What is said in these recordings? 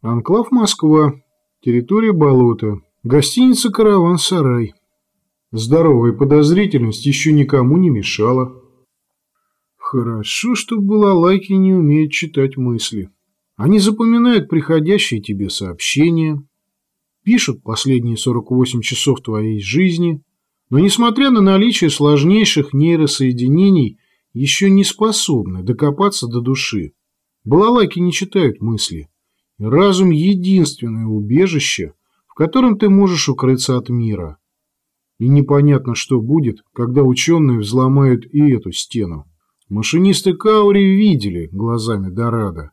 Анклав Москва. Территория болота. Гостиница «Караван-сарай». Здоровая подозрительность еще никому не мешала. Хорошо, что балалайки не умеют читать мысли. Они запоминают приходящие тебе сообщения, пишут последние 48 часов твоей жизни, но, несмотря на наличие сложнейших нейросоединений, еще не способны докопаться до души. Балалайки не читают мысли. Разум – единственное убежище, в котором ты можешь укрыться от мира. И непонятно, что будет, когда ученые взломают и эту стену. Машинисты Каури видели глазами Дорадо.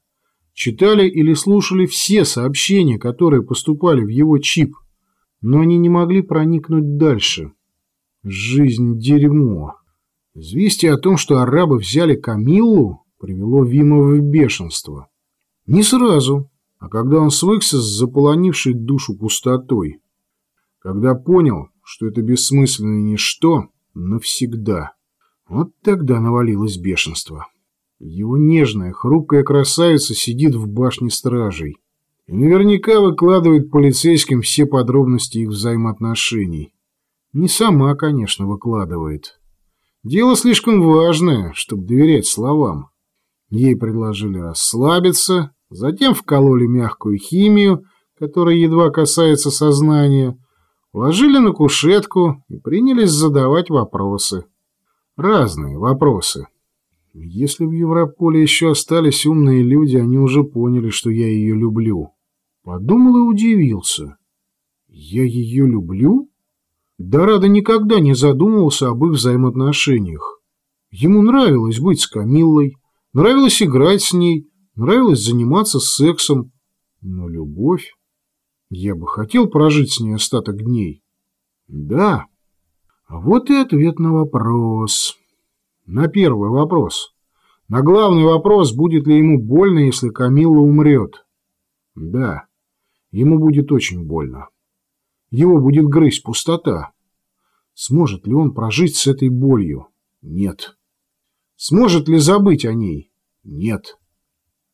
Читали или слушали все сообщения, которые поступали в его чип, но они не могли проникнуть дальше. Жизнь – дерьмо. Известие о том, что арабы взяли Камиллу, привело Вима в бешенство. Не сразу, а когда он свыкся с заполонившей душу пустотой. Когда понял, что это бессмысленное ничто навсегда. Вот тогда навалилось бешенство. Его нежная, хрупкая красавица сидит в башне стражей. И наверняка выкладывает полицейским все подробности их взаимоотношений. Не сама, конечно, выкладывает. Дело слишком важное, чтобы доверять словам. Ей предложили расслабиться, затем вкололи мягкую химию, которая едва касается сознания, ложили на кушетку и принялись задавать вопросы. Разные вопросы. Если в Европоле еще остались умные люди, они уже поняли, что я ее люблю. Подумал и удивился. Я ее люблю? Дорадо никогда не задумывался об их взаимоотношениях. Ему нравилось быть с Камиллой, Нравилось играть с ней, нравилось заниматься сексом. Но любовь... Я бы хотел прожить с ней остаток дней. Да. А вот и ответ на вопрос. На первый вопрос. На главный вопрос, будет ли ему больно, если Камилла умрет. Да. Ему будет очень больно. Его будет грызть пустота. Сможет ли он прожить с этой болью? Нет. Сможет ли забыть о ней? Нет.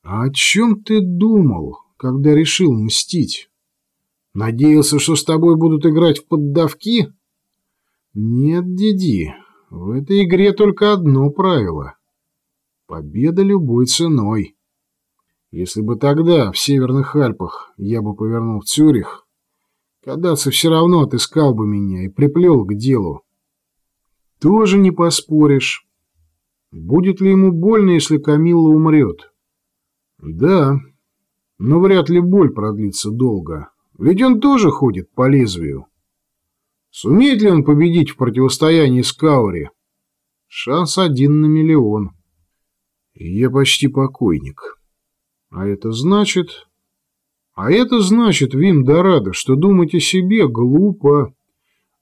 А о чем ты думал, когда решил мстить? Надеялся, что с тобой будут играть в поддавки? Нет, Диди, в этой игре только одно правило. Победа любой ценой. Если бы тогда, в Северных Альпах, я бы повернул в Цюрих, Кадаться все равно отыскал бы меня и приплел к делу. Тоже не поспоришь. Будет ли ему больно, если Камилла умрет? Да, но вряд ли боль продлится долго, ведь он тоже ходит по лезвию. Сумеет ли он победить в противостоянии с Каури? Шанс один на миллион. я почти покойник. А это значит... А это значит, Вим Дорадо, что думать о себе глупо.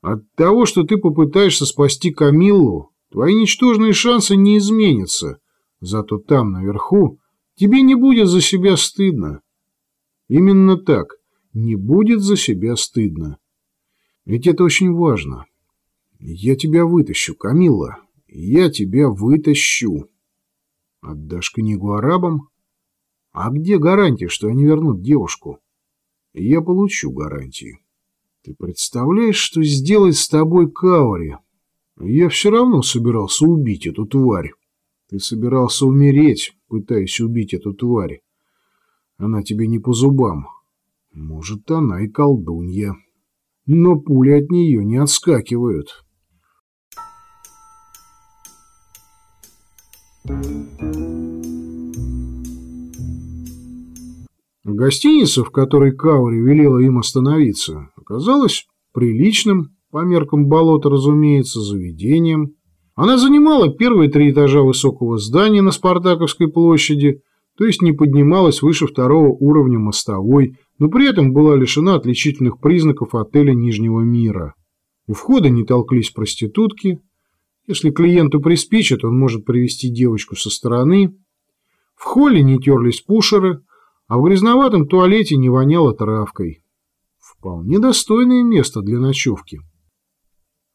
От того, что ты попытаешься спасти Камиллу, Твои ничтожные шансы не изменятся, зато там, наверху, тебе не будет за себя стыдно. Именно так, не будет за себя стыдно. Ведь это очень важно. Я тебя вытащу, Камилла, я тебя вытащу. Отдашь книгу арабам? А где гарантия, что они вернут девушку? Я получу гарантии. Ты представляешь, что сделает с тобой Каури, я все равно собирался убить эту тварь. Ты собирался умереть, пытаясь убить эту тварь. Она тебе не по зубам. Может, она и колдунья. Но пули от нее не отскакивают. Гостиница, в которой Каури велела им остановиться, оказалась приличным, по меркам болота, разумеется, заведением. Она занимала первые три этажа высокого здания на Спартаковской площади, то есть не поднималась выше второго уровня мостовой, но при этом была лишена отличительных признаков отеля Нижнего мира. У входа не толклись проститутки. Если клиенту приспичит, он может привести девочку со стороны. В холле не терлись пушеры, а в грязноватом туалете не воняло травкой. Вполне достойное место для ночевки.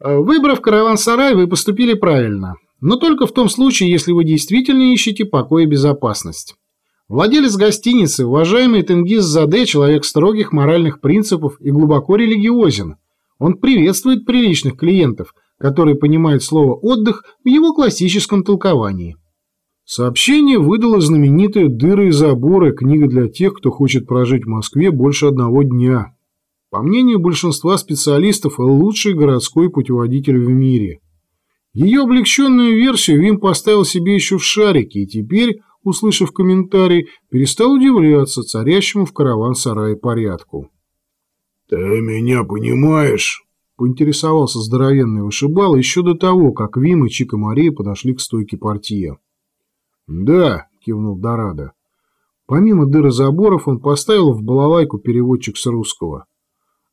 Э, выбрав караван-сарай, вы поступили правильно, но только в том случае, если вы действительно ищете покой и безопасность. Владелец гостиницы, уважаемый Тенгиз Заде, человек строгих моральных принципов и глубоко религиозен. Он приветствует приличных клиентов, которые понимают слово «отдых» в его классическом толковании. Сообщение выдало знаменитые «Дыры и заборы» книга для тех, кто хочет прожить в Москве больше одного дня. По мнению большинства специалистов, лучший городской путеводитель в мире. Ее облегченную версию Вим поставил себе еще в шарике и теперь услышав комментарий, перестал удивляться царящему в караван-сарае порядку. «Ты меня понимаешь?» – поинтересовался здоровенный вышибал еще до того, как Вим и Чика Мария подошли к стойке партия. «Да», – кивнул Дорадо. Помимо дыры заборов, он поставил в балалайку переводчик с русского.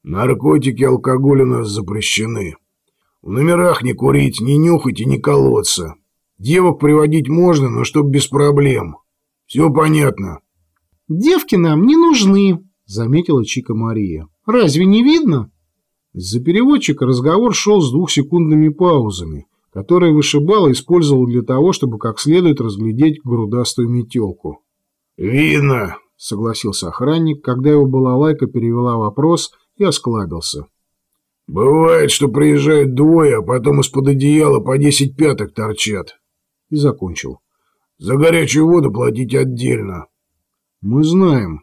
«Наркотики алкоголь у нас запрещены. В номерах не курить, не нюхать и не колоться. Девок приводить можно, но чтоб без проблем. Все понятно. Девки нам не нужны, заметила Чика Мария. Разве не видно? Из-за переводчика разговор шел с двухсекундными паузами, которые вышибало использовал для того, чтобы как следует разглядеть грудастую метелку. «Видно», — согласился охранник, когда его балалайка перевела вопрос и осклабился. «Бывает, что приезжают двое, а потом из-под одеяла по десять пяток торчат и закончил. «За горячую воду платить отдельно». «Мы знаем».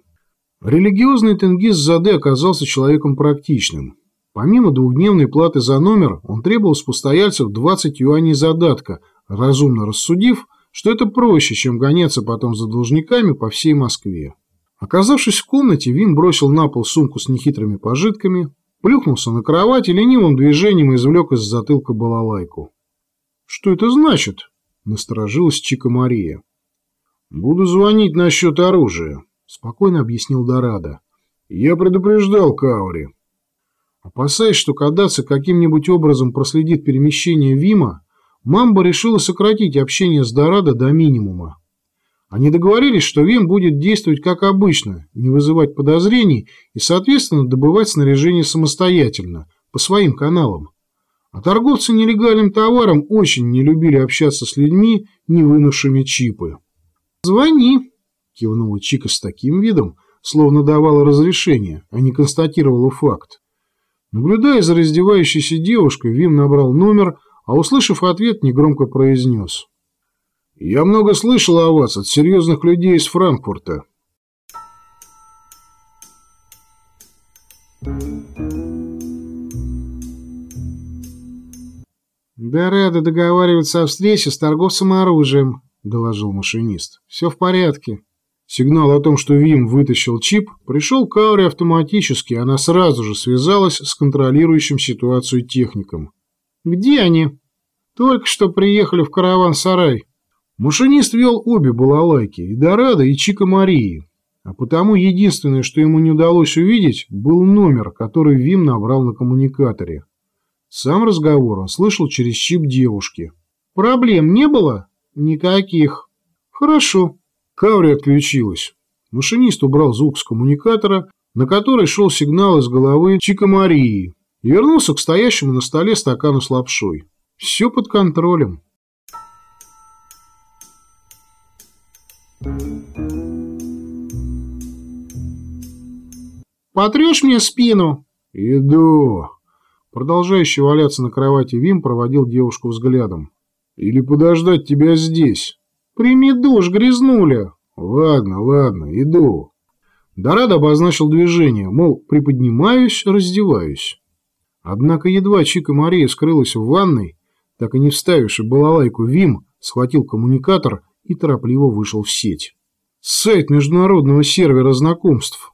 Религиозный Тенгиз Заде оказался человеком практичным. Помимо двухдневной платы за номер, он требовал с постояльцев 20 юаней задатка, разумно рассудив, что это проще, чем гоняться потом за должниками по всей Москве. Оказавшись в комнате, Вим бросил на пол сумку с нехитрыми пожитками, плюхнулся на кровать и ленивым движением извлек из затылка балалайку. «Что это значит?» Насторожилась Чика Мария. «Буду звонить насчет оружия», — спокойно объяснил Дорадо. «Я предупреждал Каури». Опасаясь, что Кадаци каким-нибудь образом проследит перемещение Вима, Мамба решила сократить общение с Дорадо до минимума. Они договорились, что Вим будет действовать как обычно, не вызывать подозрений и, соответственно, добывать снаряжение самостоятельно, по своим каналам. А торговцы нелегальным товаром очень не любили общаться с людьми, не вынувшими чипы. «Звони», – кивнула Чика с таким видом, словно давала разрешение, а не констатировала факт. Наблюдая за раздевающейся девушкой, Вим набрал номер, а, услышав ответ, негромко произнес. «Я много слышал о вас от серьезных людей из Франкфурта». «Да рады договариваться о встрече с торговцем оружием», – доложил машинист. «Все в порядке». Сигнал о том, что Вим вытащил чип, пришел к Ауре автоматически, она сразу же связалась с контролирующим ситуацию техником. «Где они?» «Только что приехали в караван-сарай». Машинист вел обе балалайки, и Дорадо, и Чика Марии. А потому единственное, что ему не удалось увидеть, был номер, который Вим набрал на коммуникаторе. Сам разговор он слышал через чип девушки. «Проблем не было?» «Никаких». «Хорошо». Каври отключилась. Машинист убрал звук с коммуникатора, на который шел сигнал из головы Чика Марии, и вернулся к стоящему на столе стакану с лапшой. Все под контролем. «Потрешь мне спину?» «Иду». Продолжающий валяться на кровати Вим проводил девушку взглядом. «Или подождать тебя здесь?» «Прими душ, грязнуля!» «Ладно, ладно, иду». Дорадо обозначил движение, мол, приподнимаюсь, раздеваюсь. Однако едва Чика Мария скрылась в ванной, так и не вставивший балалайку Вим схватил коммуникатор и торопливо вышел в сеть. Сайт международного сервера знакомств.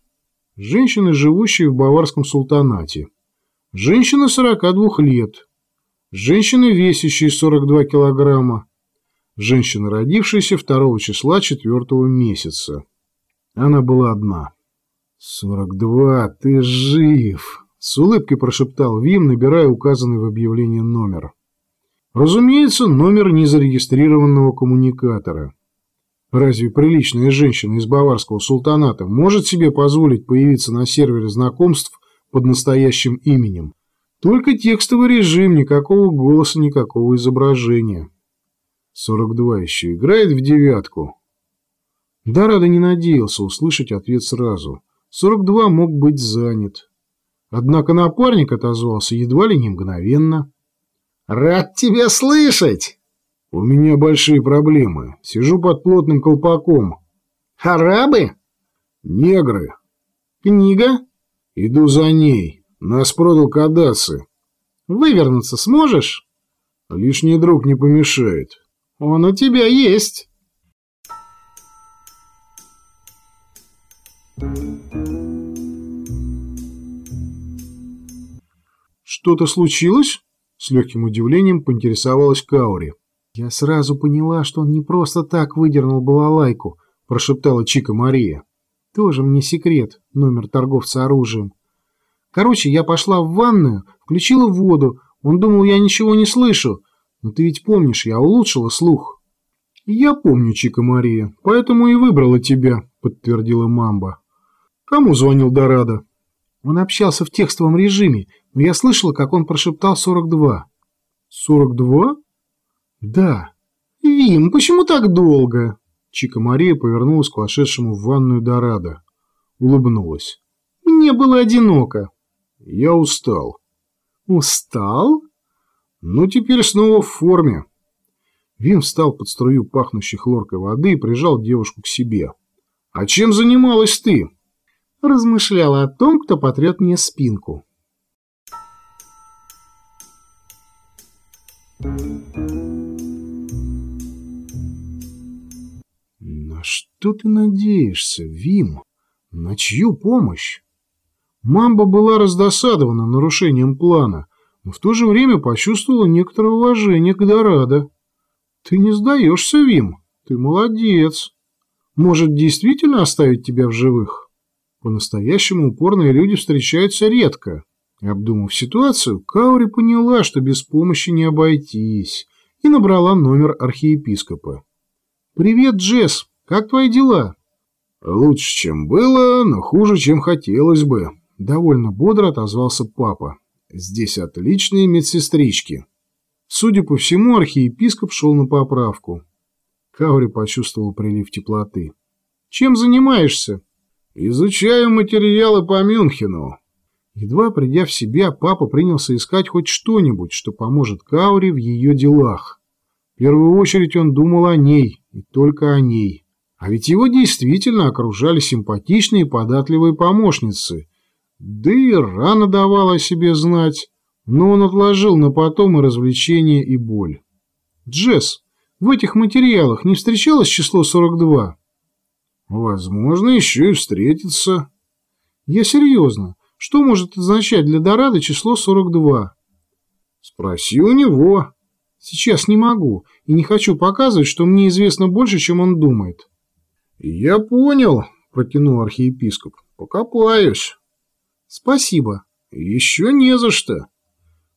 Женщины, живущие в Баварском султанате. Женщина 42 лет. Женщина, весящая 42 килограмма. Женщина, родившаяся 2 числа 4 месяца. Она была одна. «42, ты жив!» С улыбкой прошептал Вим, набирая указанный в объявлении номер. Разумеется, номер незарегистрированного коммуникатора. Разве приличная женщина из баварского султаната может себе позволить появиться на сервере знакомств под настоящим именем. Только текстовый режим, никакого голоса, никакого изображения. 42 еще играет в девятку. Дорадо не надеялся услышать ответ сразу. 42 мог быть занят. Однако напарник отозвался едва ли не мгновенно. «Рад тебя слышать!» «У меня большие проблемы. Сижу под плотным колпаком». «Арабы?» «Негры». «Книга?» «Иду за ней. Нас продал Кадасы». «Вывернуться сможешь?» «Лишний друг не помешает». «Он у тебя есть». «Что-то случилось?» С легким удивлением поинтересовалась Каури. «Я сразу поняла, что он не просто так выдернул балалайку», – прошептала Чика Мария. «Тоже мне секрет, номер торговца оружием. Короче, я пошла в ванную, включила воду, он думал, я ничего не слышу. Но ты ведь помнишь, я улучшила слух». «Я помню, Чика Мария, поэтому и выбрала тебя», – подтвердила Мамба. «Кому звонил Дорадо?» Он общался в текстовом режиме, но я слышала, как он прошептал 42. 42? Да. Вим, почему так долго? Чика Мария повернулась к вошедшему в ванную Дорадо. Улыбнулась. Мне было одиноко. Я устал. Устал? Ну, теперь снова в форме. Вим встал под струю пахнущей хлоркой воды и прижал девушку к себе. «А чем занималась ты?» Размышляла о том, кто потрет мне спинку. На что ты надеешься, Вим? На чью помощь? Мамба была раздосадована нарушением плана, но в то же время почувствовала некоторое уважение к Дорадо. Ты не сдаешься, Вим, ты молодец. Может, действительно оставить тебя в живых? По-настоящему упорные люди встречаются редко. Обдумав ситуацию, Каури поняла, что без помощи не обойтись, и набрала номер архиепископа. «Привет, Джесс. Как твои дела?» «Лучше, чем было, но хуже, чем хотелось бы», — довольно бодро отозвался папа. «Здесь отличные медсестрички». Судя по всему, архиепископ шел на поправку. Каури почувствовал прилив теплоты. «Чем занимаешься?» «Изучаю материалы по Мюнхену». Едва придя в себя, папа принялся искать хоть что-нибудь, что поможет Каури в ее делах. В первую очередь он думал о ней, и только о ней. А ведь его действительно окружали симпатичные и податливые помощницы. Да и рано давала о себе знать, но он отложил на потом и развлечения, и боль. «Джесс, в этих материалах не встречалось число 42?» Возможно, еще и встретиться. Я серьезно. Что может означать для Дорадо число 42? Спроси у него. Сейчас не могу и не хочу показывать, что мне известно больше, чем он думает. Я понял, протянул архиепископ. Покопаюсь. Спасибо. Еще не за что.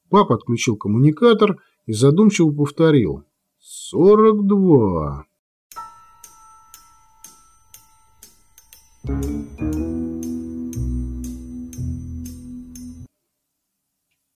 Папа отключил коммуникатор и задумчиво повторил. Сорок два. Música